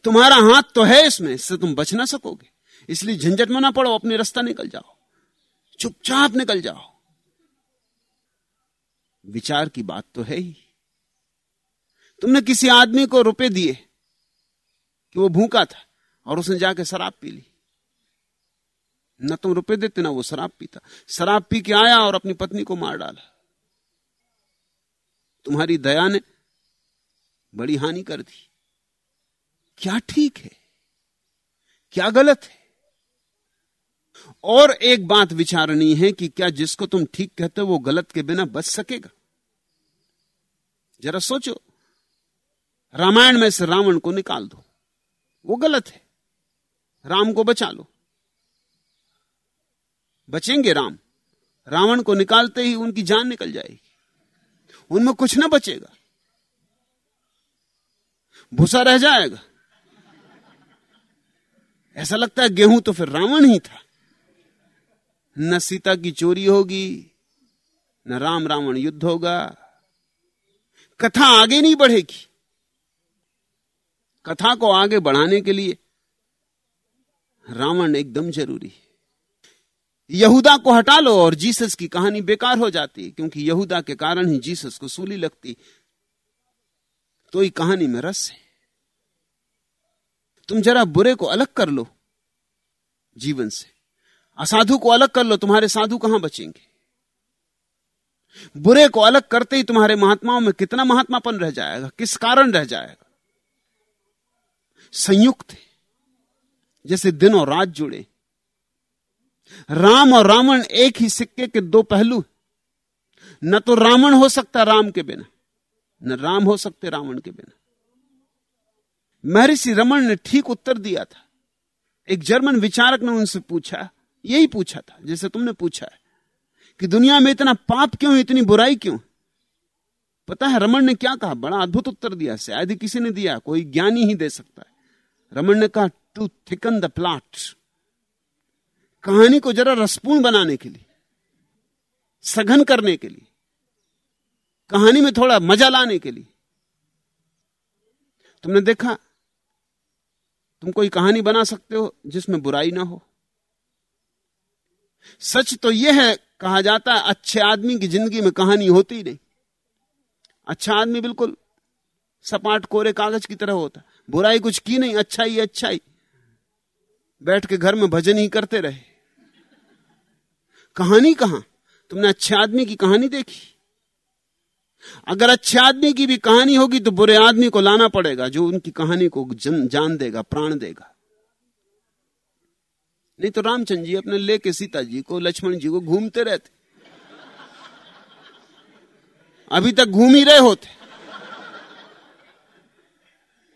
तुम्हारा हाथ तो है इसमें, इससे तुम बच ना सकोगे। इसलिए झंझट में ना पड़ो, अपने रास्ता निकल जाओ। चुपचाप निकल जाओ। विचार की बात तो है ही। तुमने किसी आदमी को रुपए दिए कि वो भूखा था और उसने जाके शराब पी ली? न तुम रुपए देते, ना वो शराब पीता। शराब पी के आया और अपनी पत्नी को मार डाला। तुम्हारी दया ने बड़ी हानि कर दी। क्या ठीक है? क्या गलत है? और एक बात विचारनी है कि क्या जिसको तुम ठीक कहते हो, वो गलत के बिना बच सकेगा? जरा सोचो। रामायण में से रावण को निकाल दो। वो गलत है। राम को बचा लो। बचेंगे राम। रावण को निकालते ही उनकी जान निकल जाएगी। उनमें कुछ ना बचेगा। भूसा रह जाएगा। ऐसा लगता है गेहूँ तो फिर रावण ही था। न सीता की चोरी होगी, न राम रावण युद्ध होगा। कथा आगे नहीं बढ़ेगी। कथा को आगे बढ़ाने के लिए रावण एकदम ज़रूरी है। यहूदा को हटा लो और जीसस की कहानी बेकार हो जाती है, क्योंकि यहूदा के कारण ही जीसस को सूली लगती तो ही कहानी में रस है। तुम जरा बुरे को अलग कर लो जीवन से। असाधु को अलग कर लो, तुम्हारे साधु कहाँ बचेंगे? बुरे को अलग करते ही तुम्हारे महात्माओं में कितना महात्मापन रह जाएगा, किस कारण रह जाएगा? संयुक्त है। जैसे दिन और रात जुड़े। राम और रावण एक ही सिक्के के दो पहलू न तो रावण हो सकता राम के बिना, न राम हो सकते रावण के बिना। महर्षि रमन ने ठीक उत्तर दिया था। एक जर्मन विचारक ने उनसे पूछा, यही पूछा था, जैसे तुमने पूछा है, कि दुनिया में इतना पाप क्यों, इतनी बुराई क्यों? पता है रमन ने क्या कहा? बड़ा अद्भुत उत्तर दिया, शायद किसी ने दिया, कोई ज्ञानी ही दे सकता है। रमन ने कहा टू थिकन द प्लाट कहानी को जरा रसपूर्ण बनाने के लिए, सघन करने के लिए, कहानी में थोड़ा मज़ा लाने के लिए। तुमने देखा, तुम कोई कहानी बना सकते हो जिसमें बुराई ना हो। सच तो यह है, कहा जाता है, अच्छे आदमी की ज़िंदगी में कहानी होती नहीं। अच्छा आदमी बिल्कुल सपाट कोरे कागज़ की तरह होता बुराई कुछ की नहीं अच्छा ही अच्छा ही बैठ के घर में भजन ही करते रहे। कहानी कहाँ? तुमने अच्छे आदमी की कहानी देखी? अगर अच्छे आदमी की भी कहानी होगी तो बुरे आदमी को लाना पड़ेगा जो उनकी कहानी को जन, जान देगा प्राण देगा। नहीं तो रामचंद्र जी अपने लेके सीता जी को लक्ष्मण जी को घूमते रहते। अभी तक घूम ही रहे होते।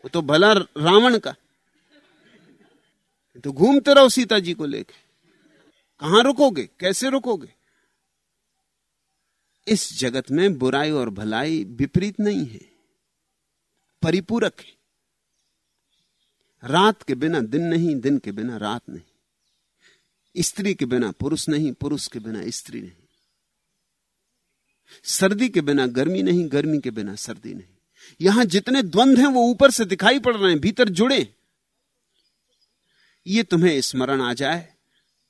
वो तो भला रावण का। तो घूमते रहो सीता जी को लेके। कहाँ रुकोगे? कैसे रुकोगे? इस जगत में बुराई और भलाई विपरीत नहीं है। परिपूरक है। रात के बिना दिन नहीं, दिन के बिना रात नहीं। स्त्री के बिना पुरुष नहीं, पुरुष के बिना स्त्री नहीं। सर्दी के बिना गर्मी नहीं, गर्मी के बिना सर्दी नहीं। यहाँ जितने द्वंद हैं वो ऊपर से दिखाई पड़ रहे हैं, भीतर जुड़े। ये तुम्हें स्मरण आ जाए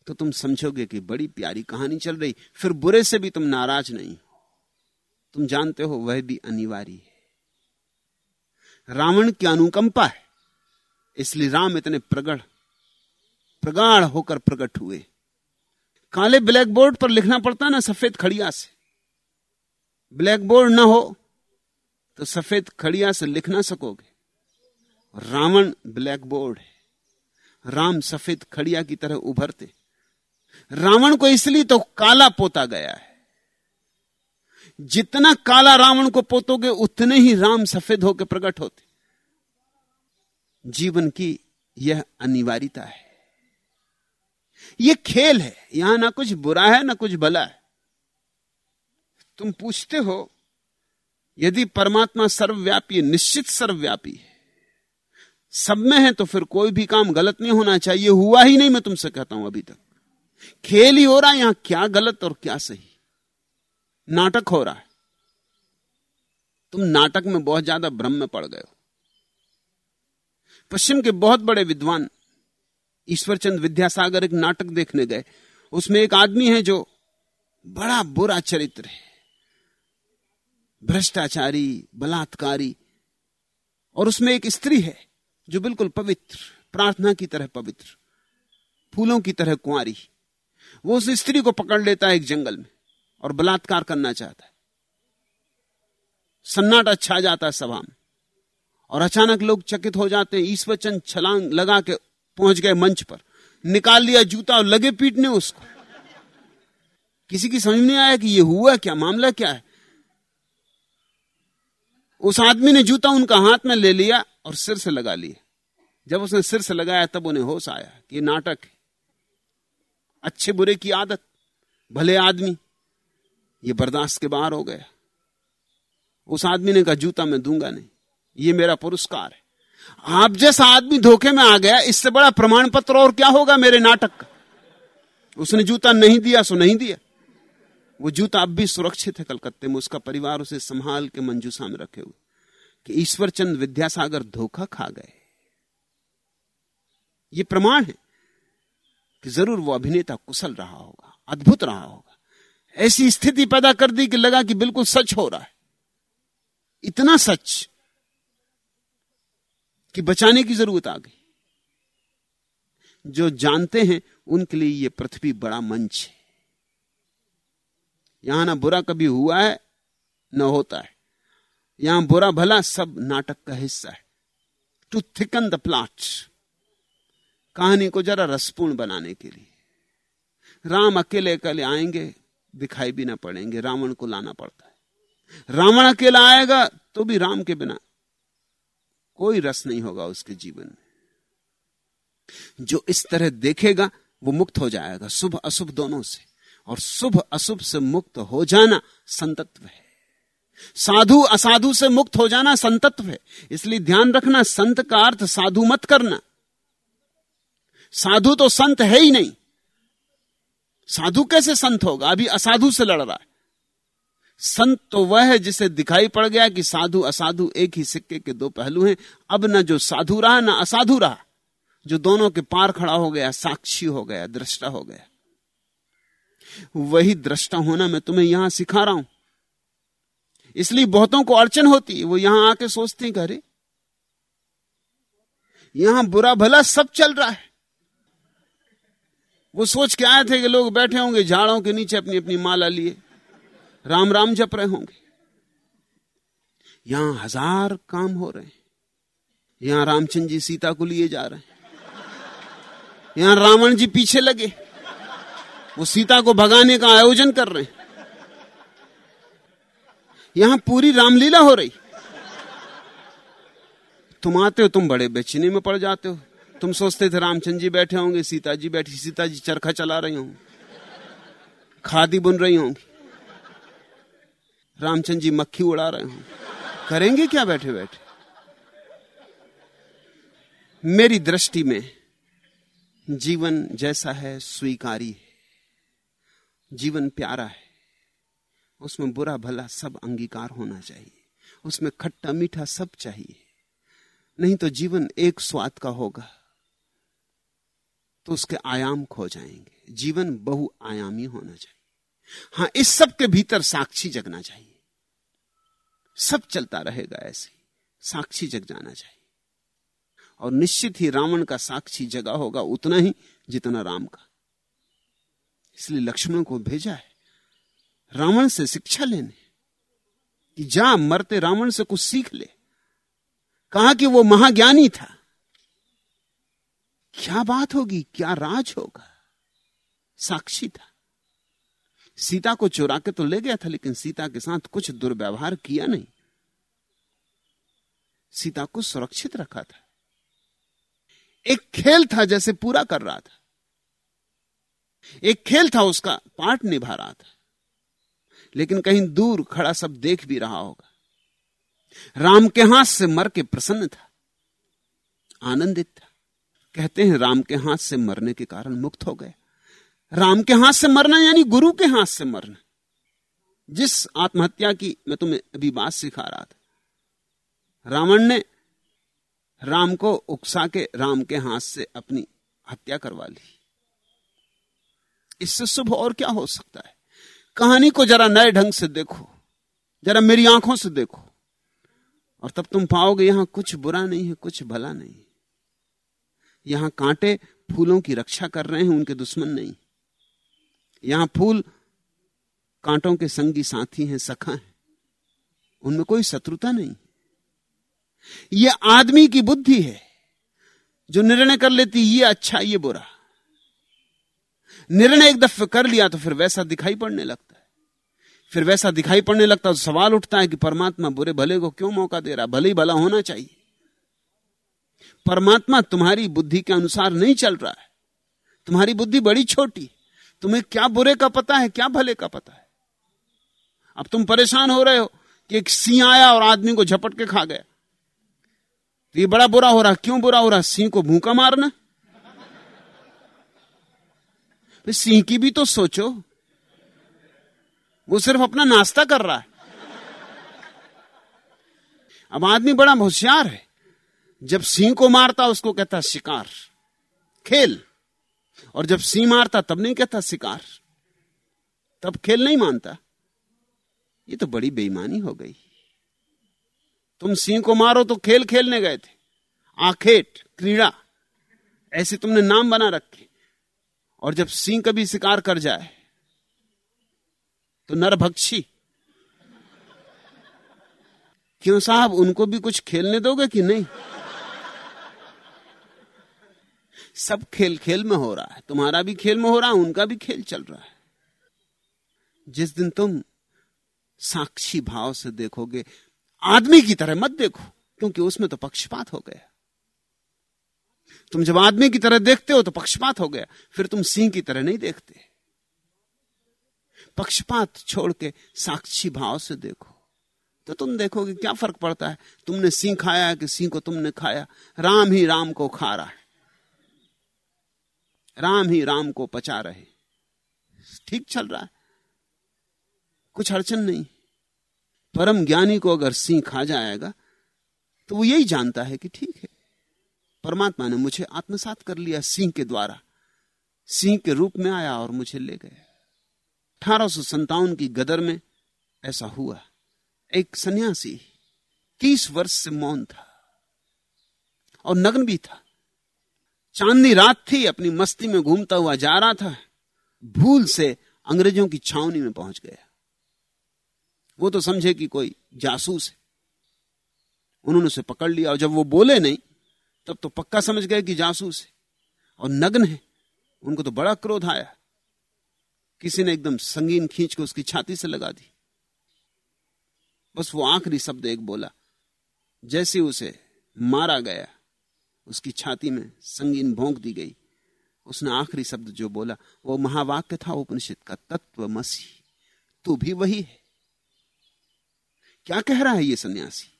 तो तुम समझोगे कि बड़ी प्यारी कहानी चल रही, फिर बुरे से भी तुम नाराज़ नहीं तुम जानते हो वह भी अनिवार्य है। रावण की अनुकंपा है, इसलिए राम इतने प्रगढ़, प्रगाढ़ होकर प्रकट हुए। काले ब्लैक बोर्ड पर लिखना पड़ता ना सफ़ेद खड़िया से। ब्लैक बोर्ड ना हो तो सफ़ेद खड़िया से लिख ना सकोगे। रावण ब्लैक बोर्ड है। राम सफ़ेद खड़िया की तरह उभरते। रावण को इसलिए तो काला पोता गया है। जितना काला रावण को पोतोगे, उतने ही राम सफ़ेद होकर प्रकट होते। जीवन की यह अनिवार्यता है। यह खेल है। यहाँ ना कुछ बुरा है, ना कुछ भला है। तुम पूछते हो यदि परमात्मा सर्वव्यापी निश्चित सर्वव्यापी है, सब में है तो फिर कोई भी काम गलत नहीं होना चाहिए, हुआ ही नहीं मैं तुमसे कहता हूँ अभी तक। खेल ही हो रहा है, यहाँ क्या गलत और क्या सही? नाटक हो रहा है। तुम नाटक में बहुत ज़्यादा भ्रम में पड़ गए हो। पश्चिम के बहुत बड़े विद्वान ईश्वरचंद विद्यासागर एक नाटक देखने गए। उसमें एक आदमी है जो बड़ा बुरा चरित्र है। भ्रष्टाचारी, बलात्कारी, और उसमें एक स्त्री है, जो बिल्कुल पवित्र, प्रार्थना की तरह पवित्र, फूलों की तरह कुंवारी। वो उस स्त्री को पकड़ लेता है एक जंगल में, और बलात्कार करना चाहता है। सन्नाटा छा जाता है सभा में, और अचानक लोग चकित हो जाते हैं ईश्वर चंद छलांग लगा के पहुँच गए मंच पर। निकाल लिया जूता और लगे पीटने उसको। किसी की समझ नहीं आया कि ये हुआ क्या, मामला क्या है? उस आदमी ने जूता उनका हाथ में ले लिया और सिर से लगा लिया जब उसने सिर से लगाया, तब उन्हें होश आया कि नाटक है। अच्छे बुरे की आदत, भले आदमी ये बर्दाश्त के बाहर हो गया। उस आदमी ने कहा, जूता मैं दूँगा नहीं, ये मेरा पुरस्कार है। आप जैसा आदमी धोखे में आ गया, इससे बड़ा प्रमाण पत्र और क्या होगा मेरे नाटक का? उसने जूता नहीं दिया, सो नहीं दिया। वो जूता अब भी सुरक्षित है कलकत्ते में, उसका परिवार उसे संभाल के मंजूसा में रखे हुए। कि ईश्वरचंद विद्यासागर धोखा खा गए। ये प्रमाण है कि ज़रूर वो अभिनेता कुशल रहा होगा, अद्भुत रहा होगा। ऐसी स्थिति पैदा कर दी कि लगा कि बिल्कुल सच हो रहा है। इतना सच कि बचाने की ज़रूरत आ गई। जो जानते हैं, उनके लिए यह पृथ्वी बड़ा मंच है। यहाँ ना बुरा कभी हुआ है, न होता है। यहाँ बुरा भला सब नाटक का हिस्सा है। टू थिकन द प्लॉट कहानी को जरा रसपूर्ण बनाने के लिए। राम अकेले अकेले आएँगे, दिखाई भी ना पड़ेंगे, रावण को लाना पड़ता है। रावण अकेला आएगा तो भी राम के बिना कोई रस नहीं होगा उसके जीवन में। जो इस तरह देखेगा, वो मुक्त हो जाएगा, शुभ अशुभ दोनों से। और शुभ अशुभ से मुक्त हो जाना संतत्व है। साधु असाधु से मुक्त हो जाना संतत्व है। इसलिए ध्यान रखना, संत का अर्थ साधु मत करना। साधु तो संत है ही नहीं। साधु कैसे संत होगा? अभी असाधु से लड़ रहा है। संत तो वह है जिसे दिखाई पड़ गया कि साधु असाधु एक ही सिक्के के दो पहलू हैं। अब न जो साधु रहा, ना असाधु रहा। जो दोनों के पार खड़ा हो गया, साक्षी हो गया, दृष्टा हो गया। वही दृष्टा होना मैं तुम्हें यहाँ सिखा रहा हूँ। इसलिए बहुतों को अड़चन होती है वो यहाँ आके सोचते हैं अरे, यहाँ बुरा भला सब चल रहा है। वो सोच के आए थे कि लोग बैठे होंगे झाड़ों के नीचे अपनी अपनी माला लिए, राम राम जप रहे होंगे। यहाँ हज़ार काम हो रहे हैं। यहाँ रामचंद्र जी सीता को लिए जा रहे हैं। यहाँ रावण जी पीछे लगे। वो सीता को भगाने का आयोजन कर रहे हैं। यहाँ पूरी रामलीला हो रही। तुम आते हो, तुम बड़े बेचने में पड़ जाते हो। तुम सोचते थे रामचंद्र जी बैठे होंगे सीता जी बैठी सीता जी चरखा चला रही होंगी। खादी बुन रही होंगी। रामचंद्र जी मक्खी उड़ा रहे होंगे। करेंगे क्या बैठे बैठे मेरी दृष्टि में जीवन जैसा है, स्वीकारी है। जीवन प्यारा है। उसमें बुरा भला सब अंगीकार होना चाहिए। उसमें खट्टा मीठा सब चाहिए। नहीं तो जीवन एक स्वाद का होगा। तो उसके आयाम खो जाएँगे। जीवन बहुआयामी होना चाहिए। हाँ, इस सब के भीतर साक्षी जगना चाहिए। सब चलता रहेगा ऐसे। साक्षी जग जाना चाहिए। और निश्चित ही रावण का साक्षी जगा होगा उतना ही जितना राम का। इसलिए लक्ष्मण को भेजा है। रावण से शिक्षा लेने। कि जा मरते रावण से कुछ सीख ले। कहा कि वो महाज्ञानी था। क्या बात होगी? क्या राज होगा? साक्षी था। सीता को चुरा के तो ले गया था, लेकिन सीता के साथ कुछ दुर्व्यवहार किया नहीं। सीता को सुरक्षित रखा था। एक खेल था जैसे पूरा कर रहा था। एक खेल था उसका, पार्ट निभा रहा था। लेकिन कहीं दूर खड़ा सब देख भी रहा होगा। राम के हाथ से मर के प्रसन्न था, आनंदित था। कहते हैं, राम के हाथ से मरने के कारण मुक्त हो गए राम के हाथ से मरना यानी गुरु के हाथ से मरना। जिस आत्महत्या की मैं तुम्हें अभी बात सिखा रहा था, रावण ने राम को उकसा के राम के हाथ से अपनी हत्या करवा ली। इससे शुभ और क्या हो सकता है? कहानी को जरा नए ढंग से देखो, जरा मेरी आँखों से देखो, और तब तुम पाओगे यहाँ कुछ बुरा नहीं है, कुछ भला नहीं यहाँ कांटे फूलों की रक्षा कर रहे हैं, उनके दुश्मन नहीं। यहाँ फूल कांटों के संगी साथी हैं, सखा हैं। उनमें कोई शत्रुता नहीं। यह आदमी की बुद्धि है, जो निर्णय कर लेती, ये अच्छा ये बुरा। निर्णय एक दफे कर लिया तो फिर वैसा दिखाई पड़ने लगता है। फिर वैसा दिखाई पड़ने लगता है तो सवाल उठता है कि परमात्मा बुरे भले को क्यों मौका दे रहा भले ही भला होना चाहिए। परमात्मा तुम्हारी बुद्धि के अनुसार नहीं चल रहा है। तुम्हारी बुद्धि बड़ी छोटी तुम्हें क्या बुरे का पता है, क्या भले का पता है? अब तुम परेशान हो रहे हो कि एक सिंह आया और आदमी को झपट के खा गया। तो ये बड़ा बुरा हो रहा क्यों बुरा हो रहा सिंह को भूखा मारना। सिंह की भी तो सोचो। वो सिर्फ़ अपना नाश्ता कर रहा है। अब आदमी बड़ा होशियार है। जब सिंह को मारता उसको कहता शिकार। खेल। और जब सिंह मारता तब नहीं कहता शिकार। तब खेल नहीं मानता। ये तो बड़ी बेईमानी हो गई। तुम सिंह को मारो तो खेल खेलने गए थे। आखेट, क्रीड़ा, ऐसे तुमने नाम बना रखे। और जब सिंह कभी शिकार कर जाए तो नरभक्षी। क्यों साहब, उनको भी कुछ खेलने दोगे कि नहीं? सब खेल खेल में हो रहा है। तुम्हारा भी खेल में हो रहा है, उनका भी खेल चल रहा है। जिस दिन तुम साक्षी भाव से देखोगे, आदमी की तरह मत देखो, क्योंकि उसमें तो पक्षपात हो गया। तुम जब आदमी की तरह देखते हो तो पक्षपात हो गया, फिर तुम सिंह की तरह नहीं देखते। पक्षपात छोड़ के साक्षी भाव से देखो। तो तुम देखोगे क्या फ़र्क पड़ता है? तुमने सिंह खाया है कि सिंह को तुमने खाया? राम ही राम को खा रहा है। राम ही राम को पचा रहे। ठीक चल रहा है। कुछ अड़चन नहीं। परम ज्ञानी को अगर सिंह खा जाएगा तो वो यही जानता है कि ठीक है। परमात्मा ने मुझे आत्मसात कर लिया सिंह के द्वारा। सिंह के रूप में आया और मुझे ले गया अठारह की गदर में ऐसा हुआ। एक सन्यासी तीस वर्ष से मौन था और नग्न भी था। चांदनी रात थी, अपनी मस्ती में घूमता हुआ जा रहा था, भूल से अंग्रेज़ों की छावनी में पहुँच गया। वो तो समझे कि कोई जासूस है। उन्होंने उसे पकड़ लिया और जब वो बोले नहीं तब तो पक्का समझ गए कि जासूस है और नग्न है। उनको तो बड़ा क्रोध आया। किसी ने एकदम संगीन खींच के उसकी छाती से लगा दी। बस वो आखिरी शब्द एक बोला, जैसे उसे मारा गया, उसकी छाती में संगीन भोंक दी गई। उसने आखिरी शब्द जो बोला, वो महावाक्य था उपनिषद का, तत्व मसी तू भी वही है। क्या कह रहा है ये सन्यासी?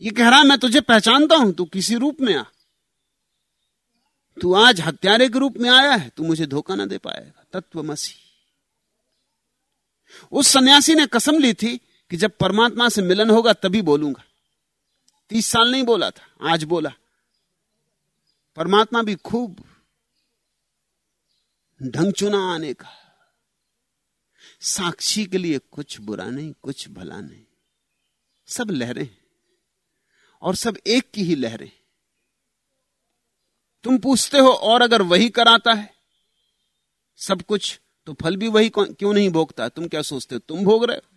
ये कह रहा मैं तुझे पहचानता हूँ, तू किसी रूप में आ। तू आज हत्यारे के रूप में आया है, तू मुझे धोखा ना दे पाएगा तत्व उस सन्यासी ने कसम ली थी कि जब परमात्मा से मिलन होगा, तभी बोलूँगा। तीस साल नहीं बोला था, आज बोला। परमात्मा भी खूब ढंग चुना आने का। साक्षी के लिए कुछ बुरा नहीं, कुछ भला नहीं। सब लहरें और सब एक की ही लहरें। तुम पूछते हो, और अगर वही कराता है? सब कुछ तो फल भी वही क्यों नहीं भोगता? तुम क्या सोचते हो, तुम भोग रहे हो?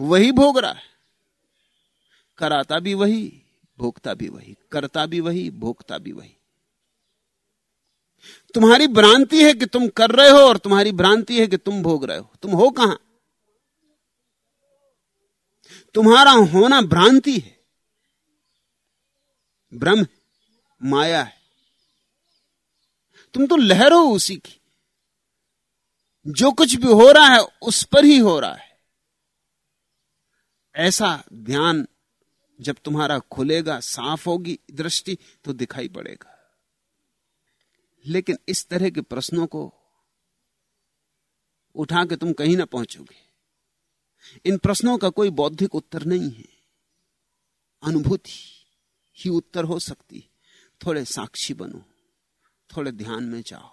वही भोग रहा है। कराता भी वही, भोगता भी वही, करता भी वही, भोगता भी वही। तुम्हारी भ्रांति है कि तुम कर रहे हो, और तुम्हारी भ्रांति है कि तुम भोग रहे हो। तुम हो कहाँ? तुम्हारा होना भ्रांति है। ब्रह्म है माया है। तुम तो लहर हो उसी की। जो कुछ भी हो रहा है, उस पर ही हो रहा है। ऐसा ध्यान जब तुम्हारा खुलेगा, साफ़ होगी दृष्टि तो दिखाई पड़ेगा। लेकिन इस तरह के प्रश्नों को उठा के तुम कहीं ना पहुंचोगे। इन प्रश्नों का कोई बौद्धिक उत्तर नहीं है। अनुभूति। ही उत्तर हो सकती। थोड़े साक्षी बनो, थोड़े ध्यान में जाओ।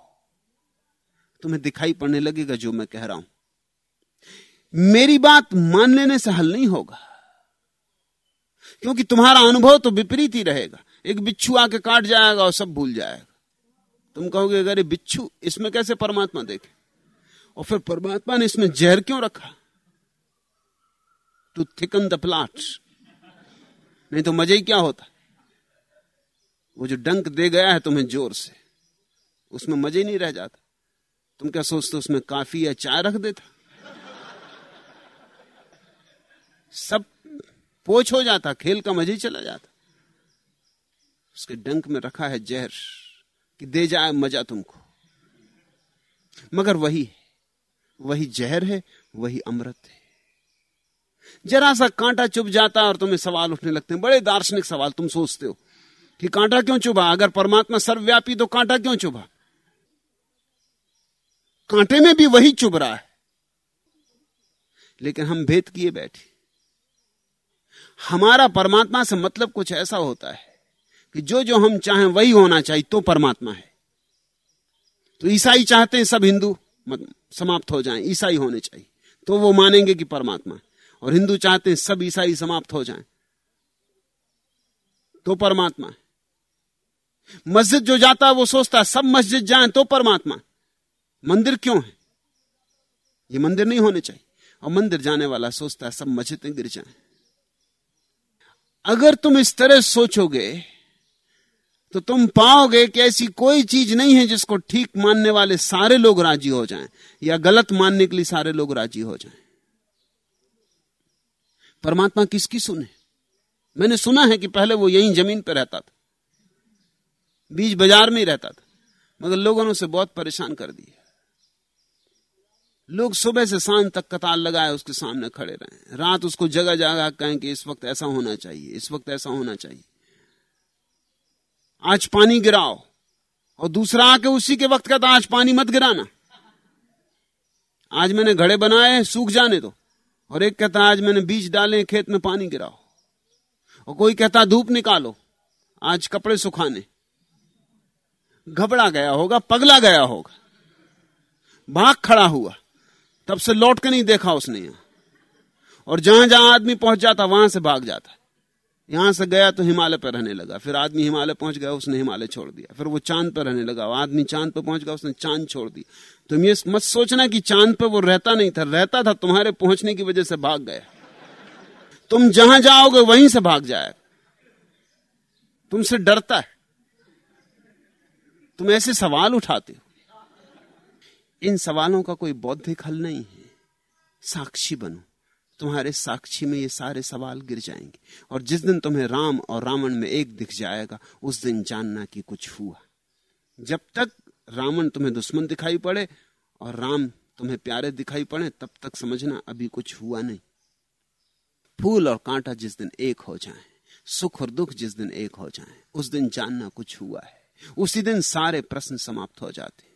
तुम्हें दिखाई पड़ने लगेगा जो मैं कह रहा हूँ। मेरी बात मान लेने से हल नहीं होगा, क्योंकि तुम्हारा अनुभव तो विपरीत ही रहेगा। एक बिच्छू आके काट जाएगा और सब भूल जाएगा। तुम कहोगे, अगर ये बिच्छू इसमें कैसे परमात्मा देखे? और फिर परमात्मा ने इसमें जहर क्यों रखा? टू थिकन द प्लाट नहीं तो मज़ा ही क्या होता? वो जो डंक दे गया है तुम्हें ज़ोर से, उसमें मज़े नहीं रह जाता। तुम क्या सोचते उसमें काफ़ी या चाय रख देता? सब पोछ हो जाता, खेल का मज़ा चला जाता। उसके डंक में रखा है जहर कि दे जाए मज़ा तुमको। मगर वही है, वही जहर है, वही अमृत है। जरा सा कांटा चुभ जाता और तुम्हें सवाल उठने लगते हैं। बड़े दार्शनिक सवाल तुम सोचते हो। कि कांटा क्यों चुभा? अगर परमात्मा सर्वव्यापी तो कांटा क्यों चुभा? कांटे में भी वही चुभ रहा है। लेकिन हम भेद किए बैठे। हमारा परमात्मा से मतलब कुछ ऐसा होता है कि जो जो हम चाहें वही होना चाहिए तो परमात्मा है। तो ईसाई चाहते हैं सब हिंदू समाप्त हो जाएँ, ईसाई होने चाहिए। तो वो मानेंगे कि परमात्मा और हिंदू चाहते हैं सब ईसाई समाप्त हो जाएँ तो परमात्मा है। मस्जिद जो जाता है, वो सोचता है, सब मस्जिद जाए तो परमात्मा। मंदिर क्यों है? ये मंदिर नहीं होने चाहिए। और मंदिर जाने वाला सोचता है, सब मस्जिदें गिर जाए। अगर तुम इस तरह सोचोगे तो तुम पाओगे कि ऐसी कोई चीज़ नहीं है जिसको ठीक मानने वाले सारे लोग राज़ी हो जाएँ, या गलत मानने के लिए सारे लोग राज़ी हो जाएँ। परमात्मा किसकी सुने? मैंने सुना है कि पहले वो यहीं ज़मीन पर रहता था। बीज बाज़ार में ही रहता था। मगर लोगों ने उसे बहुत परेशान कर दिया। लोग सुबह से शाम तक कतार लगाए उसके सामने खड़े रहे। रात उसको जगह जगह कहें कि इस वक्त ऐसा होना चाहिए, इस वक्त ऐसा होना चाहिए। आज पानी गिराओ और दूसरा आके उसी के वक्त कहता, आज पानी मत गिराना। आज मैंने घड़े बनाए, सूख जाने दो। और एक कहता, आज मैंने बीज डाले, खेत में पानी गिराओ। और कोई कहता, धूप निकालो, आज कपड़े सुखाने। घबरा गया होगा, पगला गया होगा। भाग खड़ा हुआ। तब से लौट के नहीं देखा उसने यहाँ। और जहाँ जहाँ आदमी पहुँच जाता, वहाँ से भाग जाता। यहाँ से गया तो हिमालय पर रहने लगा। फिर आदमी हिमालय पहुँच गया, उसने हिमालय छोड़ दिया। फिर वो चाँद पर रहने लगा। आदमी चाँद पर पहुँच गया, उसने चाँद छोड़ दिया तुम ये मत सोचना कि चाँद पर वो रहता नहीं था। रहता था, तुम्हारे पहुँचने की वजह से भाग गया। तुम जहाँ जाओगे, वहीं से भाग जाएगा। तुमसे डरता है। तुम ऐसे सवाल उठाते हो। इन सवालों का कोई बौद्धिक हल नहीं है। साक्षी बनो। तुम्हारे साक्षी में ये सारे सवाल गिर जाएँगे। और जिस दिन तुम्हें राम और रावण में एक दिख जाएगा उस दिन जानना कि कुछ हुआ। जब तक रावण तुम्हें दुश्मन दिखाई पड़े और राम तुम्हें प्यारे दिखाई पड़े तब तक समझना अभी कुछ हुआ नहीं। फूल और कांटा जिस दिन एक हो जाए सुख और दुख जिस दिन एक हो जाएँ, उस दिन जानना कुछ हुआ है। उसी दिन सारे प्रश्न समाप्त हो जाते